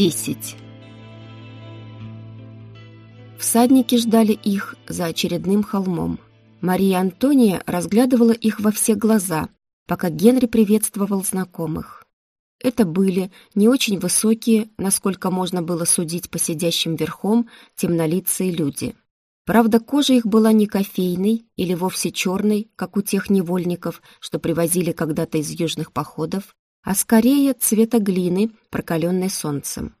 Десять. Всадники ждали их за очередным холмом. Мария Антония разглядывала их во все глаза, пока Генри приветствовал знакомых. Это были не очень высокие, насколько можно было судить по сидящим верхом, темнолицые люди. Правда, кожа их была не кофейной или вовсе черной, как у тех невольников, что привозили когда-то из южных походов, а скорее цвета глины, прокаленной солнцем.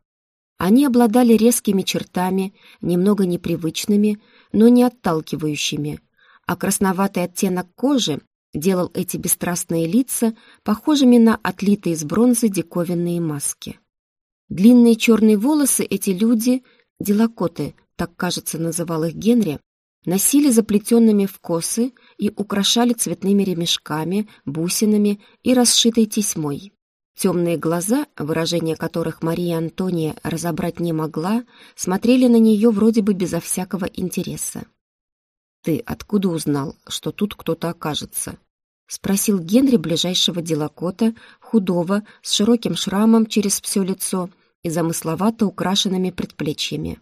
Они обладали резкими чертами, немного непривычными, но не отталкивающими, а красноватый оттенок кожи делал эти бесстрастные лица похожими на отлитые из бронзы диковинные маски. Длинные черные волосы эти люди, делакоты, так, кажется, называл их Генри, носили заплетенными в косы и украшали цветными ремешками, бусинами и расшитой тесьмой. Темные глаза, выражение которых Мария Антония разобрать не могла, смотрели на нее вроде бы безо всякого интереса. «Ты откуда узнал, что тут кто-то окажется?» — спросил Генри ближайшего делокота, худого, с широким шрамом через все лицо и замысловато украшенными предплечьями.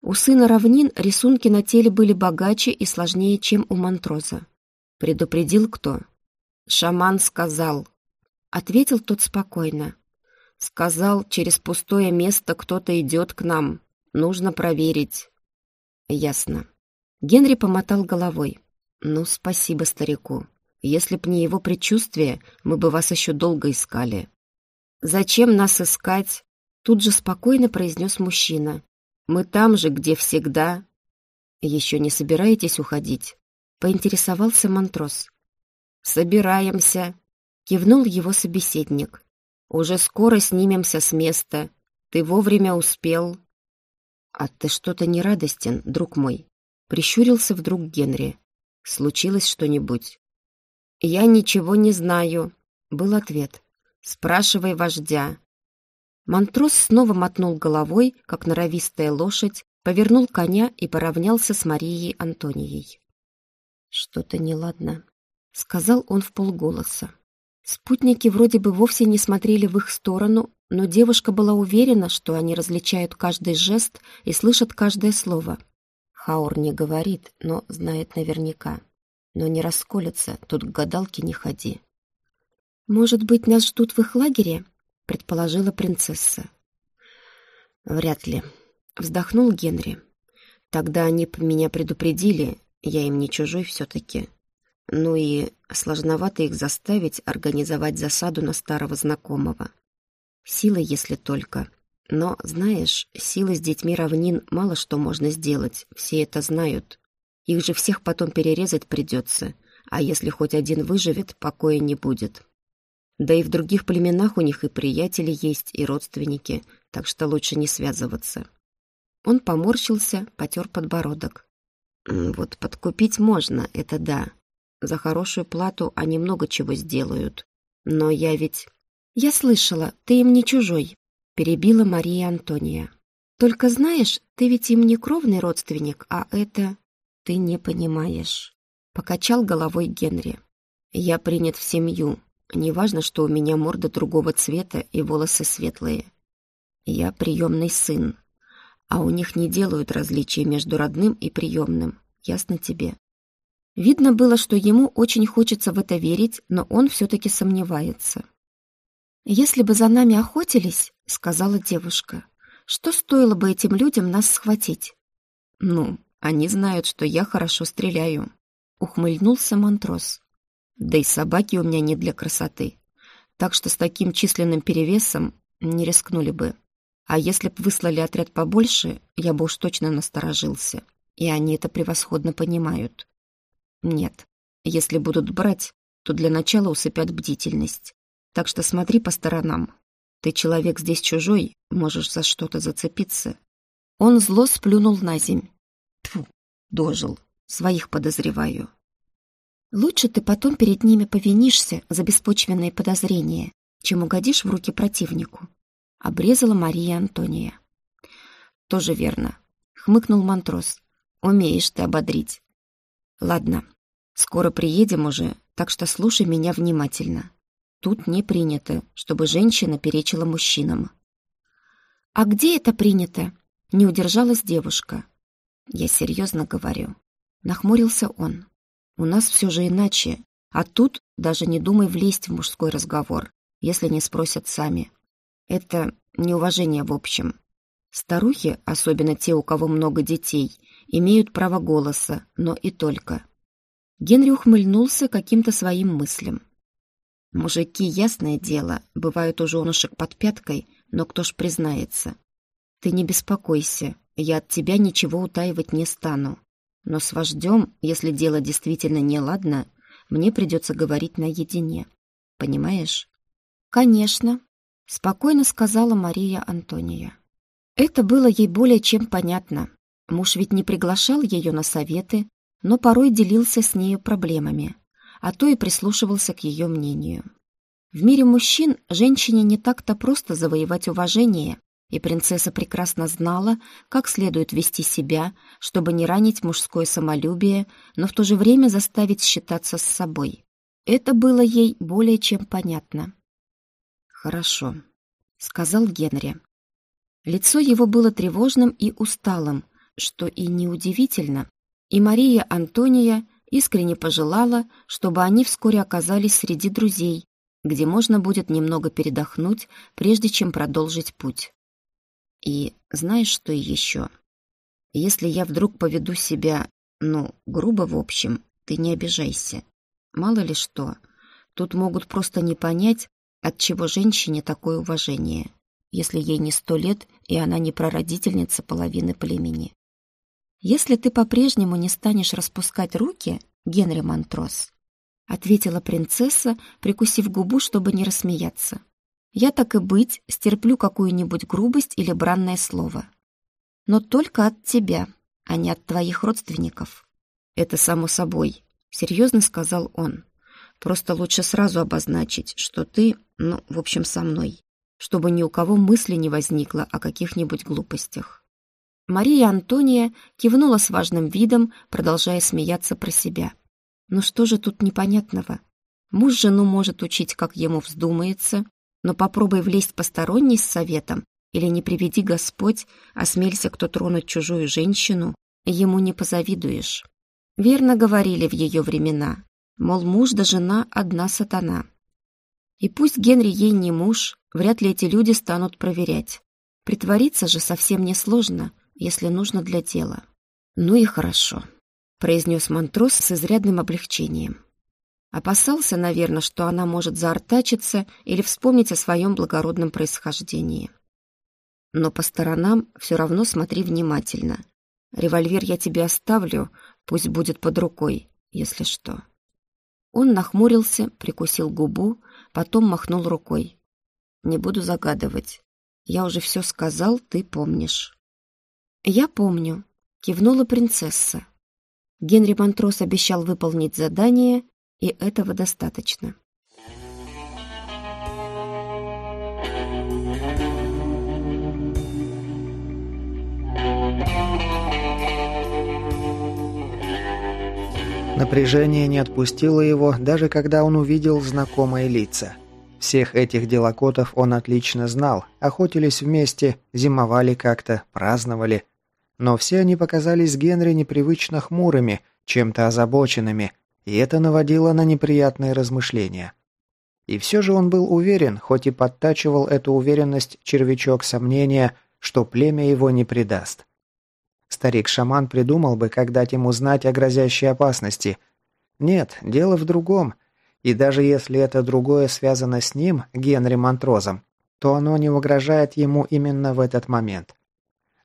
У сына равнин рисунки на теле были богаче и сложнее, чем у Монтроза. Предупредил кто? Шаман сказал, Ответил тот спокойно. Сказал, через пустое место кто-то идет к нам. Нужно проверить. Ясно. Генри помотал головой. Ну, спасибо старику. Если б не его предчувствие, мы бы вас еще долго искали. Зачем нас искать? Тут же спокойно произнес мужчина. Мы там же, где всегда. Еще не собираетесь уходить? Поинтересовался Монтрос. Собираемся, Кивнул его собеседник. «Уже скоро снимемся с места. Ты вовремя успел». «А ты что-то не радостен, друг мой?» Прищурился вдруг Генри. «Случилось что-нибудь?» «Я ничего не знаю», — был ответ. «Спрашивай вождя». Монтрос снова мотнул головой, как норовистая лошадь, повернул коня и поравнялся с Марией Антонией. «Что-то неладно», — сказал он в полголоса. Спутники вроде бы вовсе не смотрели в их сторону, но девушка была уверена, что они различают каждый жест и слышат каждое слово. Хаур не говорит, но знает наверняка. Но не расколется, тут к гадалке не ходи. «Может быть, нас ждут в их лагере?» — предположила принцесса. «Вряд ли», — вздохнул Генри. «Тогда они меня предупредили, я им не чужой все-таки. Ну и сложновато их заставить организовать засаду на старого знакомого. Сила, если только. Но, знаешь, силы с детьми равнин мало что можно сделать, все это знают. Их же всех потом перерезать придется, а если хоть один выживет, покоя не будет. Да и в других племенах у них и приятели есть, и родственники, так что лучше не связываться. Он поморщился, потер подбородок. Вот подкупить можно, это да, за хорошую плату они много чего сделают. Но я ведь... Я слышала, ты им не чужой, перебила Мария Антония. Только знаешь, ты ведь им не кровный родственник, а это... Ты не понимаешь. Покачал головой Генри. Я принят в семью. Неважно, что у меня морда другого цвета и волосы светлые. Я приемный сын. А у них не делают различия между родным и приемным. Ясно тебе? Видно было, что ему очень хочется в это верить, но он все-таки сомневается. «Если бы за нами охотились, — сказала девушка, — что стоило бы этим людям нас схватить?» «Ну, они знают, что я хорошо стреляю», — ухмыльнулся Монтрос. «Да и собаки у меня не для красоты, так что с таким численным перевесом не рискнули бы. А если б выслали отряд побольше, я бы уж точно насторожился, и они это превосходно понимают». Нет, если будут брать, то для начала усыпят бдительность. Так что смотри по сторонам. Ты человек здесь чужой, можешь за что-то зацепиться. Он зло сплюнул на земь. Тьфу, дожил. Своих подозреваю. Лучше ты потом перед ними повинишься за беспочвенные подозрения, чем угодишь в руки противнику. Обрезала Мария Антония. Тоже верно. Хмыкнул Монтрос. Умеешь ты ободрить. Ладно, скоро приедем уже, так что слушай меня внимательно. Тут не принято, чтобы женщина перечила мужчинам. «А где это принято?» — не удержалась девушка. «Я серьезно говорю». Нахмурился он. «У нас все же иначе, а тут даже не думай влезть в мужской разговор, если не спросят сами. Это неуважение в общем. Старухи, особенно те, у кого много детей, имеют право голоса, но и только. Генри ухмыльнулся каким-то своим мыслям. Мужики, ясное дело, бывают у женушек под пяткой, но кто ж признается? Ты не беспокойся, я от тебя ничего утаивать не стану. Но с вождем, если дело действительно неладно, мне придется говорить наедине. Понимаешь? Конечно, спокойно сказала Мария Антония. Это было ей более чем понятно. Муж ведь не приглашал ее на советы, но порой делился с нею проблемами, а то и прислушивался к ее мнению. В мире мужчин женщине не так-то просто завоевать уважение, и принцесса прекрасно знала, как следует вести себя, чтобы не ранить мужское самолюбие, но в то же время заставить считаться с собой. Это было ей более чем понятно. «Хорошо», — сказал Генри. Лицо его было тревожным и усталым, что и неудивительно, и Мария Антония искренне пожелала, чтобы они вскоре оказались среди друзей, где можно будет немного передохнуть, прежде чем продолжить путь. И знаешь, что еще? Если я вдруг поведу себя, ну, грубо в общем, ты не обижайся. Мало ли что, тут могут просто не понять, от чего женщине такое уважение, если ей не сто лет, и она не прародительница половины племени. Если ты по-прежнему не станешь распускать руки, Генри Монтрос, ответила принцесса, прикусив губу, чтобы не рассмеяться. Я так и быть стерплю какую-нибудь грубость или бранное слово. Но только от тебя, а не от твоих родственников. Это само собой, серьезно сказал он. Просто лучше сразу обозначить, что ты, ну, в общем, со мной, чтобы ни у кого мысли не возникло о каких-нибудь глупостях. Мария Антония кивнула с важным видом, продолжая смеяться про себя. Ну что же тут непонятного? Муж жену может учить, как ему вздумается, но попробуй влезть посторонний с советом, или не приведи Господь, осмелься кто тронуть чужую женщину, ему не позавидуешь. Верно говорили в ее времена, мол, муж да жена одна сатана. И пусть Генри ей не муж, вряд ли эти люди станут проверять. Притвориться же совсем несложно, если нужно для дела. Ну и хорошо произнес Монтрос с изрядным облегчением. Опасался, наверное, что она может заортачиться или вспомнить о своем благородном происхождении. Но по сторонам все равно смотри внимательно. Револьвер я тебе оставлю, пусть будет под рукой, если что. Он нахмурился, прикусил губу, потом махнул рукой. Не буду загадывать. Я уже все сказал, ты помнишь. Я помню, кивнула принцесса. Генри Монтрос обещал выполнить задание, и этого достаточно. Напряжение не отпустило его, даже когда он увидел знакомые лица. Всех этих делокотов он отлично знал, охотились вместе, зимовали как-то, праздновали – но все они показались Генри непривычно хмурыми, чем-то озабоченными, и это наводило на неприятные размышления. И все же он был уверен, хоть и подтачивал эту уверенность червячок сомнения, что племя его не предаст. Старик-шаман придумал бы, как дать ему знать о грозящей опасности. Нет, дело в другом. И даже если это другое связано с ним, Генри Монтрозом, то оно не угрожает ему именно в этот момент.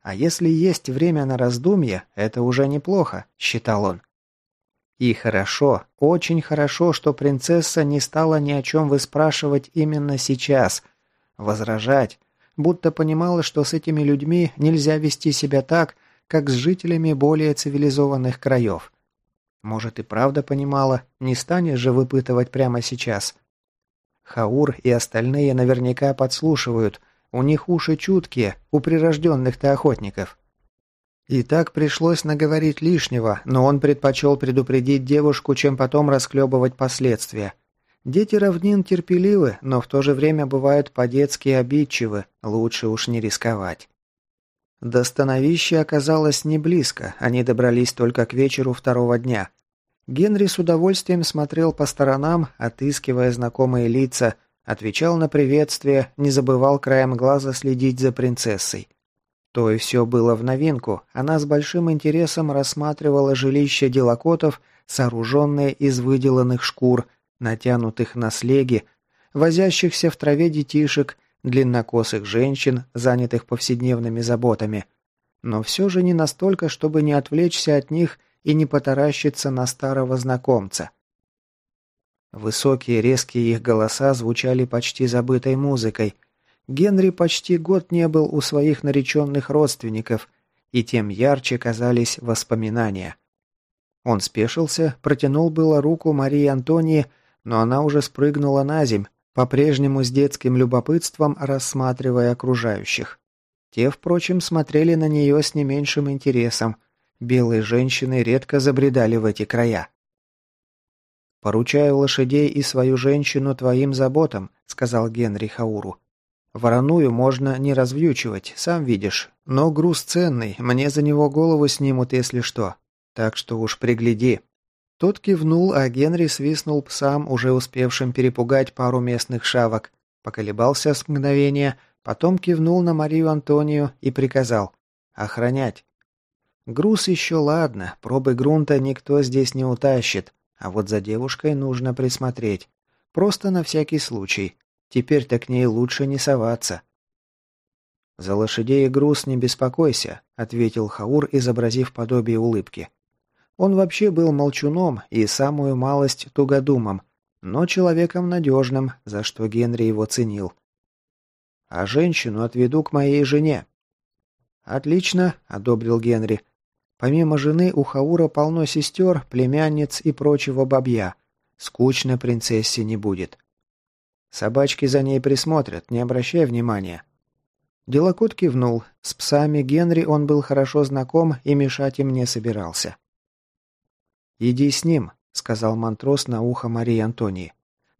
А если есть время на раздумье, это уже неплохо, считал он. И хорошо, очень хорошо, что принцесса не стала ни о чем выспрашивать именно сейчас, возражать, будто понимала, что с этими людьми нельзя вести себя так, как с жителями более цивилизованных краев. Может и правда понимала, не станешь же выпытывать прямо сейчас. Хаур и остальные наверняка подслушивают – у них уши чуткие, у прирожденных-то охотников. И так пришлось наговорить лишнего, но он предпочел предупредить девушку, чем потом расхлебывать последствия. Дети равнин терпеливы, но в то же время бывают по-детски обидчивы, лучше уж не рисковать. До становища оказалось не близко, они добрались только к вечеру второго дня. Генри с удовольствием смотрел по сторонам, отыскивая знакомые лица, отвечал на приветствие, не забывал краем глаза следить за принцессой. То и все было в новинку, она с большим интересом рассматривала жилище делокотов, сооруженное из выделанных шкур, натянутых на слеги, возящихся в траве детишек, длиннокосых женщин, занятых повседневными заботами. Но все же не настолько, чтобы не отвлечься от них и не потаращиться на старого знакомца. Высокие резкие их голоса звучали почти забытой музыкой. Генри почти год не был у своих нареченных родственников, и тем ярче казались воспоминания. Он спешился, протянул было руку Марии Антонии, но она уже спрыгнула на земь, по-прежнему с детским любопытством рассматривая окружающих. Те, впрочем, смотрели на нее с не меньшим интересом. Белые женщины редко забредали в эти края. «Поручаю лошадей и свою женщину твоим заботам», — сказал Генри Хауру. «Вороную можно не развьючивать, сам видишь. Но груз ценный, мне за него голову снимут, если что. Так что уж пригляди». Тот кивнул, а Генри свистнул псам, уже успевшим перепугать пару местных шавок. Поколебался с мгновения, потом кивнул на Марию Антонию и приказал «Охранять». Груз еще ладно, пробы грунта никто здесь не утащит, а вот за девушкой нужно присмотреть. Просто на всякий случай. Теперь-то к ней лучше не соваться. «За лошадей и груз не беспокойся», — ответил Хаур, изобразив подобие улыбки. Он вообще был молчуном и самую малость тугодумом, но человеком надежным, за что Генри его ценил. «А женщину отведу к моей жене». «Отлично», — одобрил Генри. «Помимо жены у Хаура полно сестер, племянниц и прочего бабья. Скучно принцессе не будет». «Собачки за ней присмотрят, не обращай внимания». Делокот кивнул. С псами Генри он был хорошо знаком и мешать им не собирался. «Иди с ним», — сказал Монтрос на ухо Марии Антонии.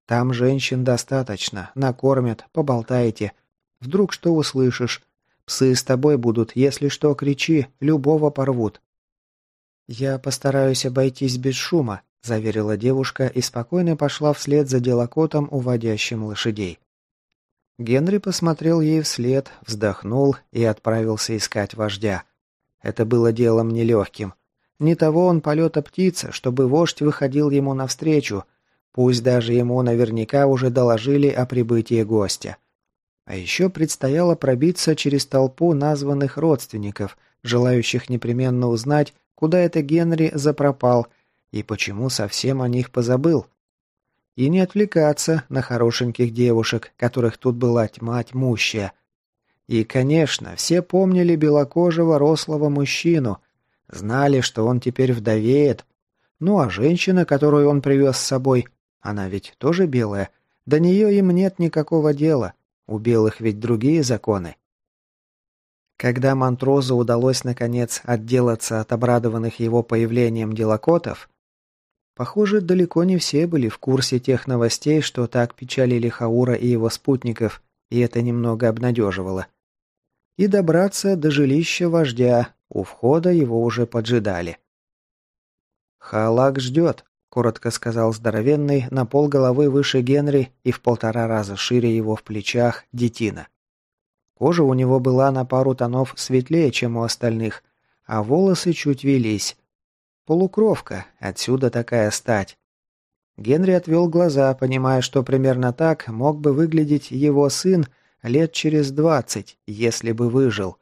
«Там женщин достаточно, накормят, поболтаете. Вдруг что услышишь? Псы с тобой будут, если что, кричи, любого порвут». «Я постараюсь обойтись без шума», — заверила девушка и спокойно пошла вслед за делокотом, уводящим лошадей. Генри посмотрел ей вслед, вздохнул и отправился искать вождя. Это было делом нелегким. Не того он полета птица, чтобы вождь выходил ему навстречу, пусть даже ему наверняка уже доложили о прибытии гостя. А еще предстояло пробиться через толпу названных родственников, желающих непременно узнать, куда это Генри запропал и почему совсем о них позабыл. И не отвлекаться на хорошеньких девушек, которых тут была тьма тьмущая. И, конечно, все помнили белокожего рослого мужчину – Знали, что он теперь вдовеет. Ну а женщина, которую он привез с собой, она ведь тоже белая. До нее им нет никакого дела. У белых ведь другие законы. Когда Монтрозу удалось, наконец, отделаться от обрадованных его появлением делокотов, похоже, далеко не все были в курсе тех новостей, что так печалили Хаура и его спутников, и это немного обнадеживало. И добраться до жилища вождя, у входа его уже поджидали. «Халак ждет», — коротко сказал здоровенный, на пол головы выше Генри и в полтора раза шире его в плечах, детина. Кожа у него была на пару тонов светлее, чем у остальных, а волосы чуть велись. Полукровка, отсюда такая стать. Генри отвел глаза, понимая, что примерно так мог бы выглядеть его сын лет через двадцать, если бы выжил.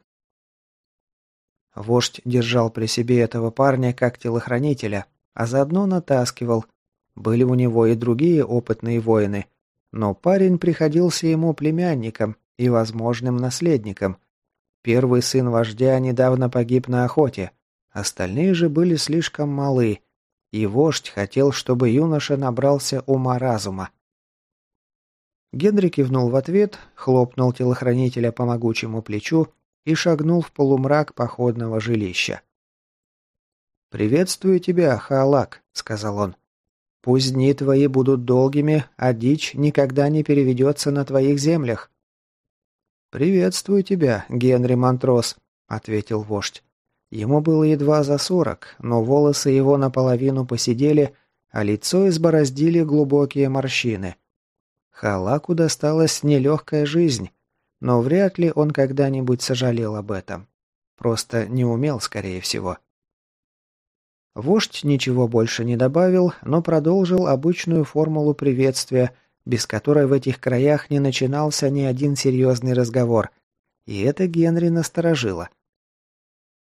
Вождь держал при себе этого парня как телохранителя, а заодно натаскивал. Были у него и другие опытные воины, но парень приходился ему племянником и возможным наследником. Первый сын вождя недавно погиб на охоте, остальные же были слишком малы, и вождь хотел, чтобы юноша набрался ума-разума. Генри кивнул в ответ, хлопнул телохранителя по могучему плечу и шагнул в полумрак походного жилища. «Приветствую тебя, Хаалак», — сказал он. Пусть дни твои будут долгими, а дичь никогда не переведется на твоих землях». «Приветствую тебя, Генри Монтрос», — ответил вождь. Ему было едва за сорок, но волосы его наполовину посидели, а лицо избороздили глубокие морщины. Халаку досталась нелегкая жизнь, но вряд ли он когда-нибудь сожалел об этом. Просто не умел, скорее всего. Вождь ничего больше не добавил, но продолжил обычную формулу приветствия, без которой в этих краях не начинался ни один серьезный разговор. И это Генри насторожило.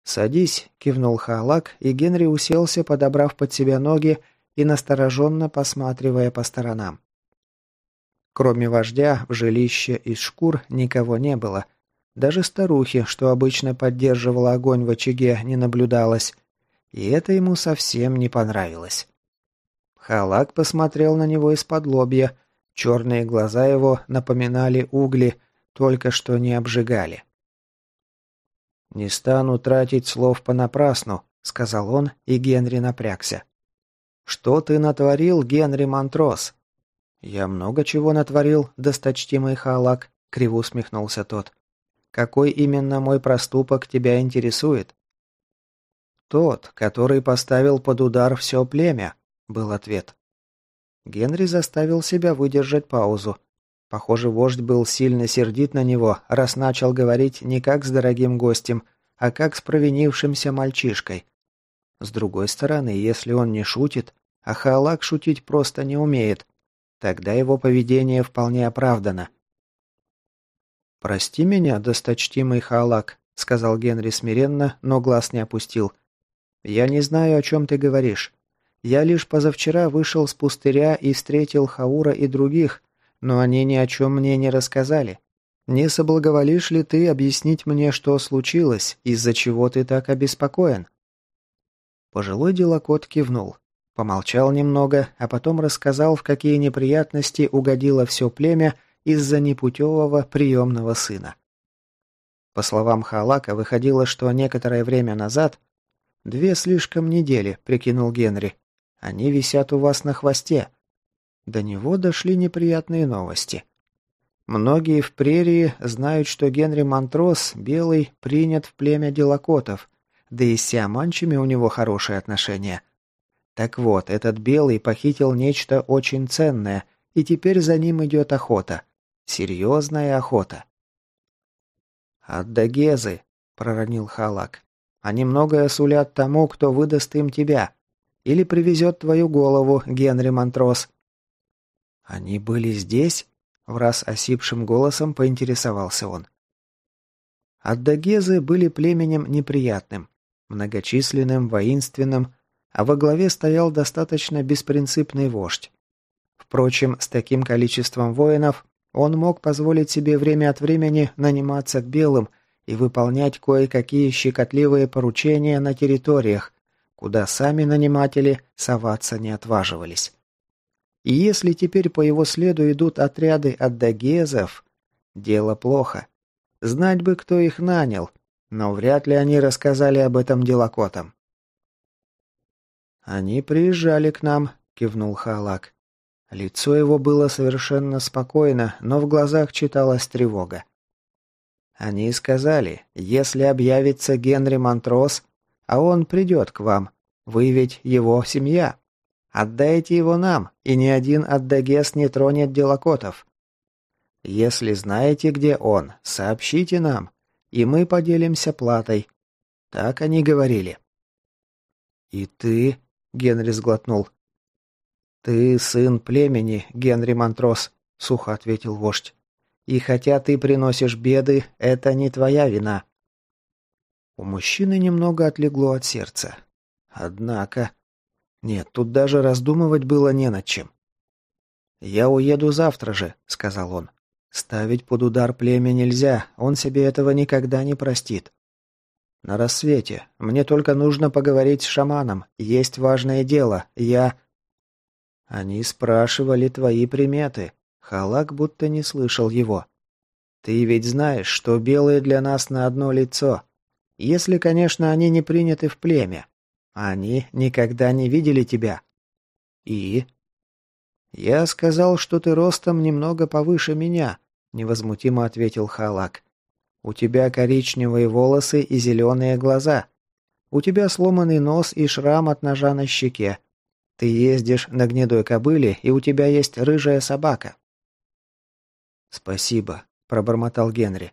«Садись», — кивнул Халак, и Генри уселся, подобрав под себя ноги и настороженно посматривая по сторонам. Кроме вождя, в жилище из шкур никого не было. Даже старухи, что обычно поддерживала огонь в очаге, не наблюдалось. И это ему совсем не понравилось. Халак посмотрел на него из-под лобья. Черные глаза его напоминали угли, только что не обжигали. «Не стану тратить слов понапрасну», — сказал он, и Генри напрягся. «Что ты натворил, Генри Монтрос?» «Я много чего натворил, досточтимый Халак», — криво усмехнулся тот. «Какой именно мой проступок тебя интересует?» «Тот, который поставил под удар все племя», — был ответ. Генри заставил себя выдержать паузу. Похоже, вождь был сильно сердит на него, раз начал говорить не как с дорогим гостем, а как с провинившимся мальчишкой. С другой стороны, если он не шутит, а Хаалак шутить просто не умеет, тогда его поведение вполне оправдано. «Прости меня, досточтимый Хаалак», — сказал Генри смиренно, но глаз не опустил. «Я не знаю, о чем ты говоришь. Я лишь позавчера вышел с пустыря и встретил Хаура и других, но они ни о чем мне не рассказали. Не соблаговолишь ли ты объяснить мне, что случилось, из-за чего ты так обеспокоен?» Пожилой делокот кивнул. Помолчал немного, а потом рассказал, в какие неприятности угодило все племя из-за непутевого приемного сына. По словам Халака, выходило, что некоторое время назад «Две слишком недели», — прикинул Генри. «Они висят у вас на хвосте». До него дошли неприятные новости. Многие в прерии знают, что Генри Монтрос, белый, принят в племя делокотов, да и с сиаманчами у него хорошие отношения. Так вот, этот белый похитил нечто очень ценное, и теперь за ним идет охота. Серьезная охота. «Аддагезы», — проронил Халак. Они многое сулят тому, кто выдаст им тебя. Или привезет твою голову, Генри Монтрос». «Они были здесь?» — враз осипшим голосом поинтересовался он. Аддагезы были племенем неприятным, многочисленным, воинственным, а во главе стоял достаточно беспринципный вождь. Впрочем, с таким количеством воинов он мог позволить себе время от времени наниматься к белым – и выполнять кое-какие щекотливые поручения на территориях, куда сами наниматели соваться не отваживались. И если теперь по его следу идут отряды от дагезов, дело плохо. Знать бы, кто их нанял, но вряд ли они рассказали об этом делокотам. «Они приезжали к нам», — кивнул Халак. Лицо его было совершенно спокойно, но в глазах читалась тревога. Они сказали, если объявится Генри Монтрос, а он придет к вам, вы ведь его семья. Отдайте его нам, и ни один Аддагес не тронет Делакотов. Если знаете, где он, сообщите нам, и мы поделимся платой. Так они говорили. И ты, Генри сглотнул. Ты сын племени, Генри Монтрос, сухо ответил вождь. И хотя ты приносишь беды, это не твоя вина». У мужчины немного отлегло от сердца. Однако... Нет, тут даже раздумывать было не над чем. «Я уеду завтра же», — сказал он. «Ставить под удар племя нельзя, он себе этого никогда не простит. На рассвете. Мне только нужно поговорить с шаманом. Есть важное дело. Я...» «Они спрашивали твои приметы», Халак будто не слышал его. «Ты ведь знаешь, что белые для нас на одно лицо. Если, конечно, они не приняты в племя. Они никогда не видели тебя». «И?» «Я сказал, что ты ростом немного повыше меня», — невозмутимо ответил Халак. «У тебя коричневые волосы и зеленые глаза. У тебя сломанный нос и шрам от ножа на щеке. Ты ездишь на гнедой кобыле, и у тебя есть рыжая собака». «Спасибо», — пробормотал Генри.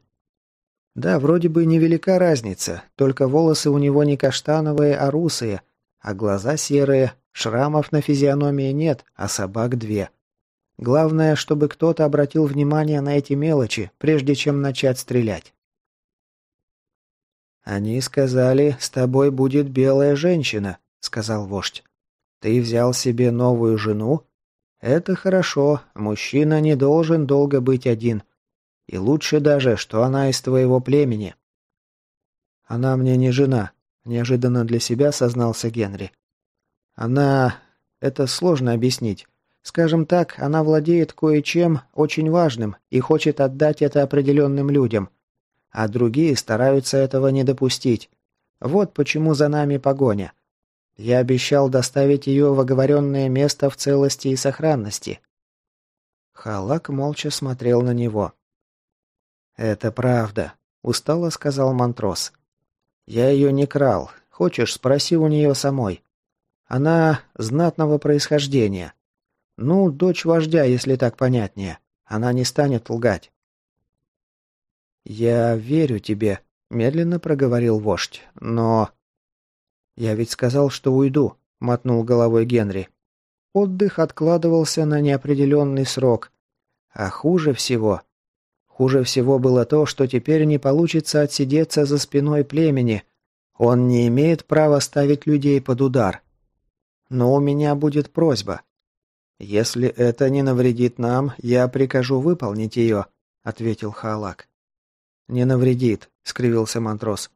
«Да, вроде бы невелика разница, только волосы у него не каштановые, а русые, а глаза серые, шрамов на физиономии нет, а собак две. Главное, чтобы кто-то обратил внимание на эти мелочи, прежде чем начать стрелять». «Они сказали, с тобой будет белая женщина», — сказал вождь. «Ты взял себе новую жену? Это хорошо, мужчина не должен долго быть один. И лучше даже, что она из твоего племени». «Она мне не жена», — неожиданно для себя сознался Генри. «Она... это сложно объяснить. Скажем так, она владеет кое-чем очень важным и хочет отдать это определенным людям а другие стараются этого не допустить. Вот почему за нами погоня. Я обещал доставить ее в оговоренное место в целости и сохранности». Халак молча смотрел на него. «Это правда», — устало сказал Монтрос. «Я ее не крал. Хочешь, спроси у нее самой. Она знатного происхождения. Ну, дочь вождя, если так понятнее. Она не станет лгать. «Я верю тебе», — медленно проговорил вождь. «Но...» «Я ведь сказал, что уйду», — мотнул головой Генри. Отдых откладывался на неопределенный срок. А хуже всего... Хуже всего было то, что теперь не получится отсидеться за спиной племени. Он не имеет права ставить людей под удар. Но у меня будет просьба. «Если это не навредит нам, я прикажу выполнить ее», — ответил Халак. «Не навредит», — скривился Монтрос.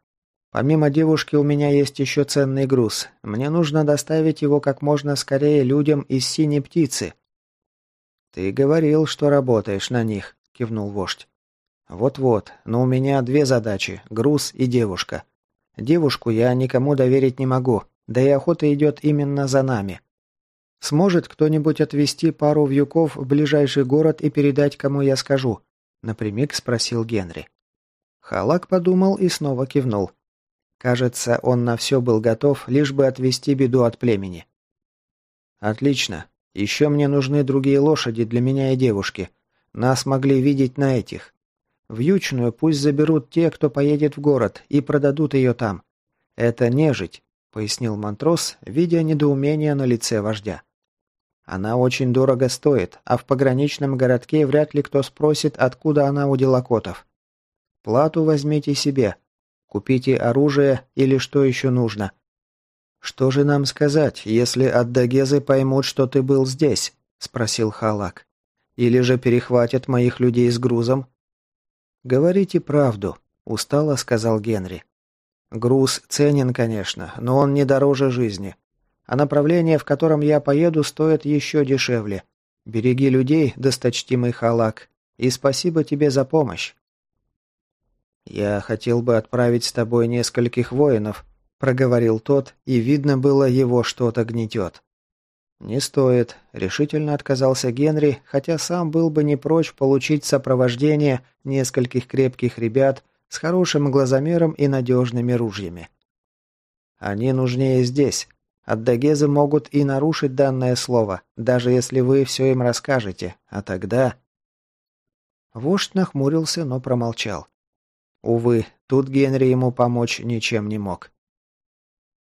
«Помимо девушки у меня есть еще ценный груз. Мне нужно доставить его как можно скорее людям из синей птицы». «Ты говорил, что работаешь на них», — кивнул вождь. «Вот-вот, но у меня две задачи — груз и девушка. Девушку я никому доверить не могу, да и охота идет именно за нами. Сможет кто-нибудь отвезти пару вьюков в ближайший город и передать, кому я скажу?» — напрямик спросил Генри. Халак подумал и снова кивнул. Кажется, он на все был готов, лишь бы отвести беду от племени. «Отлично. Еще мне нужны другие лошади для меня и девушки. Нас могли видеть на этих. Вьючную пусть заберут те, кто поедет в город, и продадут ее там. Это нежить», — пояснил Монтрос, видя недоумение на лице вождя. «Она очень дорого стоит, а в пограничном городке вряд ли кто спросит, откуда она у делокотов. Плату возьмите себе. Купите оружие или что еще нужно. Что же нам сказать, если аддагезы поймут, что ты был здесь? Спросил Халак. Или же перехватят моих людей с грузом? Говорите правду, устало сказал Генри. Груз ценен, конечно, но он не дороже жизни. А направление, в котором я поеду, стоит еще дешевле. Береги людей, досточтимый Халак, и спасибо тебе за помощь. «Я хотел бы отправить с тобой нескольких воинов», — проговорил тот, и видно было, его что-то гнетет. «Не стоит», — решительно отказался Генри, хотя сам был бы не прочь получить сопровождение нескольких крепких ребят с хорошим глазомером и надежными ружьями. «Они нужнее здесь. Аддагезы могут и нарушить данное слово, даже если вы все им расскажете, а тогда...» Вождь нахмурился, но промолчал. Увы, тут Генри ему помочь ничем не мог.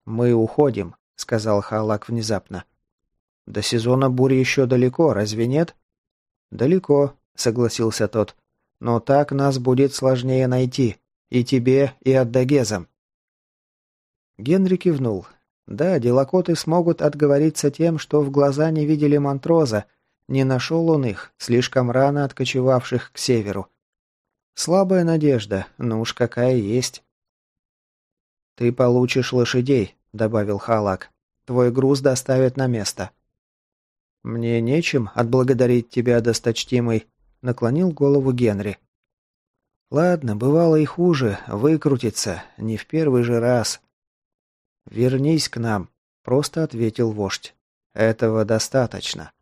«Мы уходим», — сказал Халак внезапно. «До сезона бури еще далеко, разве нет?» «Далеко», — согласился тот. «Но так нас будет сложнее найти. И тебе, и Аддагезам». Генри кивнул. Да, делокоты смогут отговориться тем, что в глаза не видели Монтроза, не нашел он их, слишком рано откочевавших к северу. Слабая надежда, но уж какая есть. «Ты получишь лошадей», — добавил Халак. «Твой груз доставят на место». «Мне нечем отблагодарить тебя, досточтимый», — наклонил голову Генри. «Ладно, бывало и хуже, выкрутиться, не в первый же раз». «Вернись к нам», — просто ответил вождь. «Этого достаточно».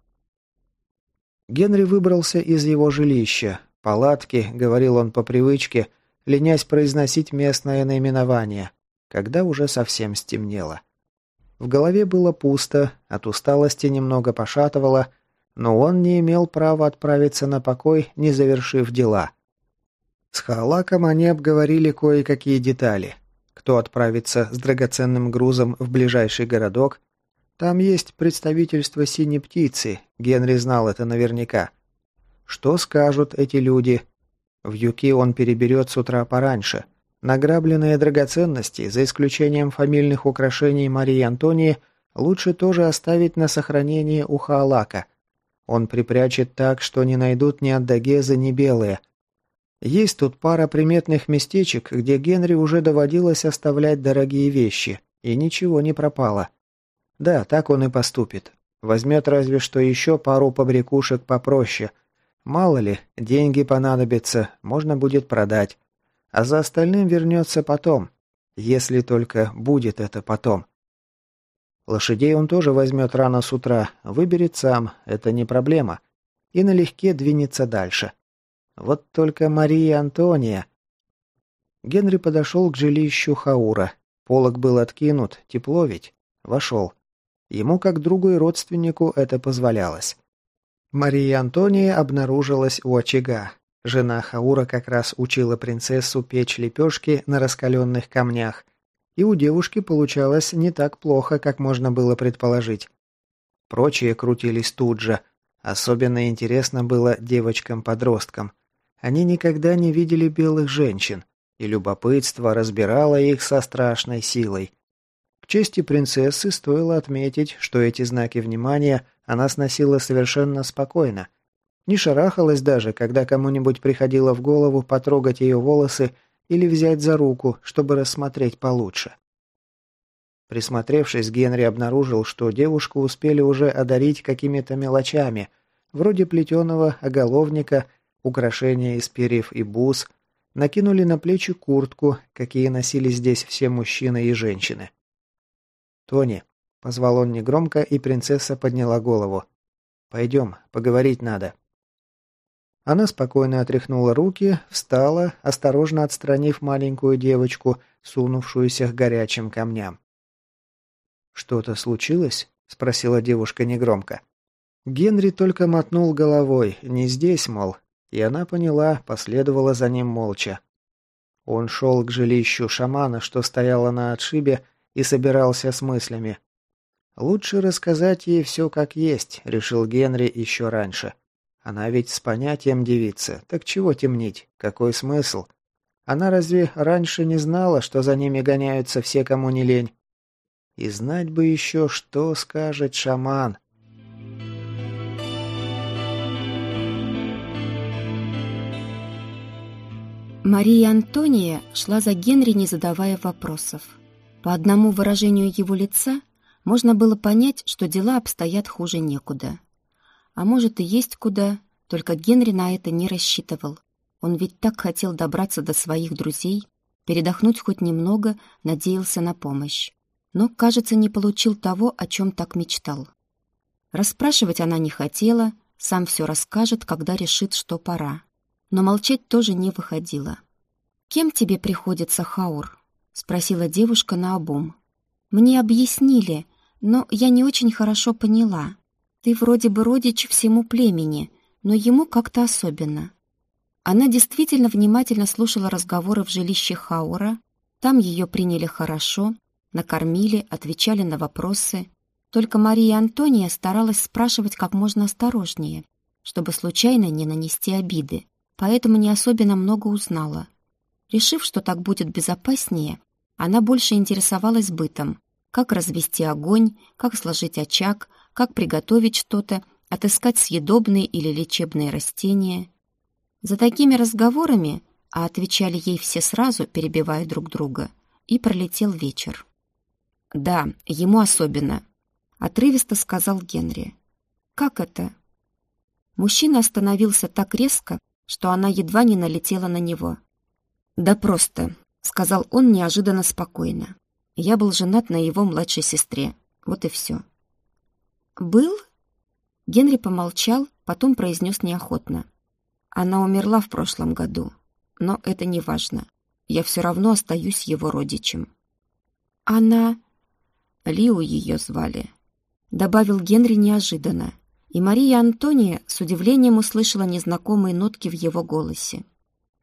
Генри выбрался из его жилища. Палатки, говорил он по привычке, ленясь произносить местное наименование, когда уже совсем стемнело. В голове было пусто, от усталости немного пошатывало, но он не имел права отправиться на покой, не завершив дела. С Халаком они обговорили кое-какие детали. Кто отправится с драгоценным грузом в ближайший городок, там есть представительство синей птицы, Генри знал это наверняка. Что скажут эти люди? В Юки он переберет с утра пораньше. Награбленные драгоценности, за исключением фамильных украшений Марии Антонии, лучше тоже оставить на сохранение у Хаалака. Он припрячет так, что не найдут ни Аддагезы, ни Белые. Есть тут пара приметных местечек, где Генри уже доводилось оставлять дорогие вещи, и ничего не пропало. Да, так он и поступит. Возьмет разве что еще пару побрякушек попроще. Мало ли, деньги понадобятся, можно будет продать. А за остальным вернется потом. Если только будет это потом. Лошадей он тоже возьмет рано с утра, выберет сам, это не проблема. И налегке двинется дальше. Вот только Мария Антония... Генри подошел к жилищу Хаура. Полок был откинут, тепло ведь. Вошел. Ему, как другу и родственнику, это позволялось. Мария Антония обнаружилась у очага. Жена Хаура как раз учила принцессу печь лепешки на раскаленных камнях, и у девушки получалось не так плохо, как можно было предположить. Прочие крутились тут же. Особенно интересно было девочкам-подросткам. Они никогда не видели белых женщин, и любопытство разбирало их со страшной силой чести принцессы стоило отметить, что эти знаки внимания она сносила совершенно спокойно. Не шарахалась даже, когда кому-нибудь приходило в голову потрогать ее волосы или взять за руку, чтобы рассмотреть получше. Присмотревшись, Генри обнаружил, что девушку успели уже одарить какими-то мелочами, вроде плетеного оголовника, украшения из перьев и бус, накинули на плечи куртку, какие носили здесь все мужчины и женщины. «Тони», — позвал он негромко, и принцесса подняла голову. «Пойдем, поговорить надо». Она спокойно отряхнула руки, встала, осторожно отстранив маленькую девочку, сунувшуюся к горячим камням. «Что-то случилось?» — спросила девушка негромко. Генри только мотнул головой, не здесь, мол, и она поняла, последовала за ним молча. Он шел к жилищу шамана, что стояло на отшибе, и собирался с мыслями. «Лучше рассказать ей все как есть», — решил Генри еще раньше. «Она ведь с понятием девица, так чего темнить? Какой смысл? Она разве раньше не знала, что за ними гоняются все, кому не лень? И знать бы еще, что скажет шаман». Мария Антония шла за Генри, не задавая вопросов. По одному выражению его лица можно было понять, что дела обстоят хуже некуда. А может и есть куда, только Генри на это не рассчитывал. Он ведь так хотел добраться до своих друзей, передохнуть хоть немного, надеялся на помощь. Но, кажется, не получил того, о чем так мечтал. Расспрашивать она не хотела, сам все расскажет, когда решит, что пора. Но молчать тоже не выходило. «Кем тебе приходится, Хаур?» спросила девушка наобум. Мне объяснили, но я не очень хорошо поняла. Ты вроде бы родич всему племени, но ему как-то особенно. Она действительно внимательно слушала разговоры в жилище Хаура. Там ее приняли хорошо, накормили, отвечали на вопросы. Только Мария Антония старалась спрашивать как можно осторожнее, чтобы случайно не нанести обиды, поэтому не особенно много узнала. Решив, что так будет безопаснее, она больше интересовалась бытом. Как развести огонь, как сложить очаг, как приготовить что-то, отыскать съедобные или лечебные растения. За такими разговорами, а отвечали ей все сразу, перебивая друг друга, и пролетел вечер. «Да, ему особенно», — отрывисто сказал Генри. «Как это?» Мужчина остановился так резко, что она едва не налетела на него. «Да просто сказал он неожиданно спокойно. Я был женат на его младшей сестре. Вот и все. «Был?» Генри помолчал, Потом произнес неохотно. Она умерла в прошлом году, но это не важно. Я все равно остаюсь его родичем. Она... Лиу ее звали. Добавил Генри неожиданно, и Мария Антония с удивлением услышала незнакомые нотки в его голосе.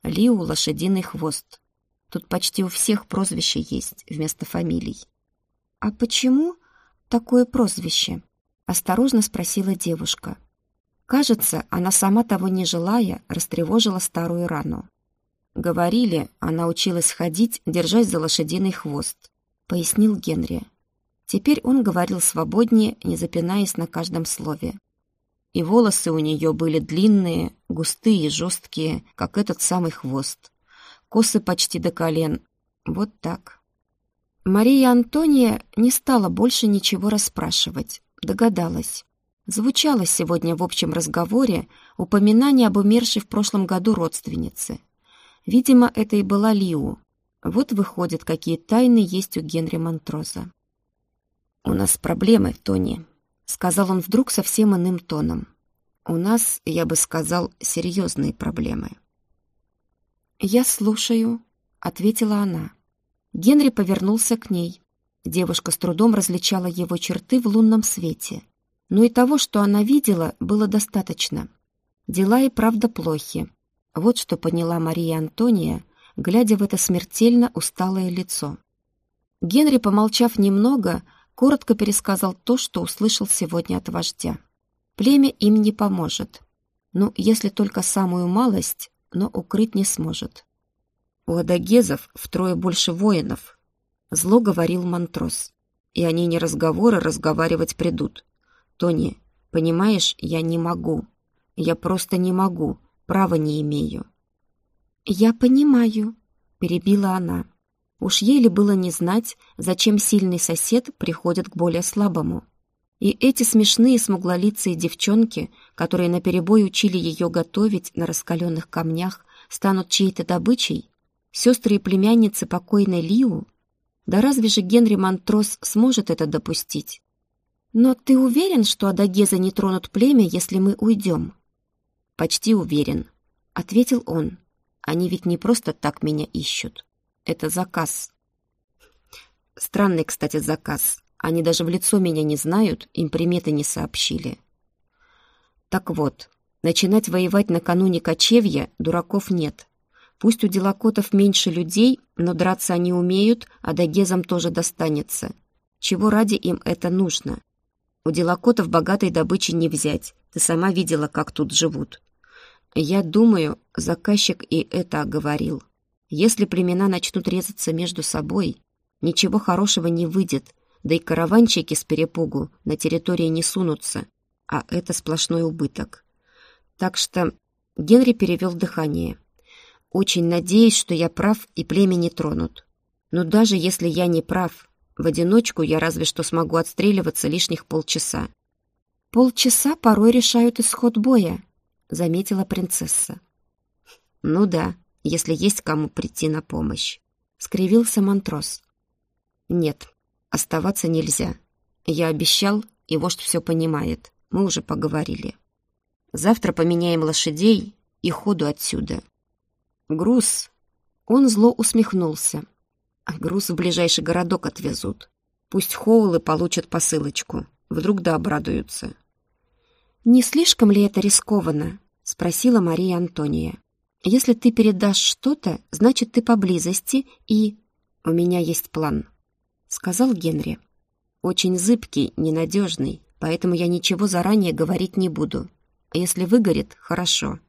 Лиу — лошадиный хвост. Тут почти у всех прозвище есть вместо фамилий. «А почему такое прозвище?» — осторожно спросила девушка. Кажется, она сама того не желая, растревожила старую рану. Говорили, она училась ходить, держась за лошадиный хвост, пояснил Генри. Теперь он говорил свободнее, не запинаясь на каждом слове. И волосы у нее были длинные, густые, жесткие, как этот самый хвост. Косы почти до колен. Вот так. Мария Антония не стала больше ничего расспрашивать. Догадалась. Звучало сегодня в общем разговоре упоминание об умершей в прошлом году родственнице. Видимо, это и была Лиу. Вот выходит, какие тайны есть у Генри Монтроза. «У нас проблемы, Тони», — сказал он вдруг совсем иным тоном. «У нас, я бы сказал, серьезные проблемы». «Я слушаю», — ответила она. Генри повернулся к ней. Девушка с трудом различала его черты в лунном свете — но и того, что она видела, было достаточно. Дела и правда плохи. Вот что поняла Мария Антония, глядя в это смертельно усталое лицо. Генри, помолчав немного, коротко пересказал то, что услышал сегодня от вождя. Племя им не поможет. Ну, если только самую малость, но укрыть не сможет. У адагезов втрое больше воинов. Зло говорил Монтрос. И они не разговоры разговаривать придут. Тони, понимаешь, я не могу. Я просто не могу, права не имею». «Я понимаю», — перебила она. Уж еле было не знать, зачем сильный сосед приходит к более слабому. И эти смешные смуглолицые девчонки, которые наперебой учили ее готовить на раскаленных камнях, станут чьей-то добычей? Сестры и племянницы покойной Лиу? Да разве же Генри Монтрос сможет это допустить? «Но ты уверен, что Адагеза не тронут племя, если мы уйдем?» «Почти уверен», — ответил он. «Они ведь не просто так меня ищут. Это заказ». Странный, кстати, заказ. Они даже в лицо меня не знают, им приметы не сообщили. Так вот, начинать воевать накануне кочевья дураков нет. Пусть у делокотов меньше людей, но драться они умеют, а дагезам тоже достанется. Чего ради им это нужно? У делокотов богатой добычи не взять. Ты сама видела, как тут живут. Я думаю, заказчик и это оговорил. Если племена начнут резаться между собой, ничего хорошего не выйдет, да и караванчики с перепугу на территории не сунутся, а это сплошной убыток. Так что Генри перевел дыхание. Очень надеюсь, что я прав и племя не тронут. Но даже если я не прав, в одиночку я разве что смогу отстреливаться лишних полчаса. «Полчаса порой решают исход боя», — заметила принцесса. «Ну да, если есть кому прийти на помощь», — скривился Монтрос. «Нет, оставаться нельзя. Я обещал, и вождь все понимает. Мы уже поговорили. Завтра поменяем лошадей и ходу отсюда. Груз...» Он зло усмехнулся. А груз в ближайший городок отвезут. Пусть Хоулы получат посылочку. Вдруг да обрадуются. «Не слишком ли это рискованно?» — спросила Мария Антония. «Если ты передашь что-то, значит, ты поблизости, и...» «У меня есть план», — сказал Генри. «Очень зыбкий, ненадежный, поэтому я ничего заранее говорить не буду. Если выгорит, хорошо.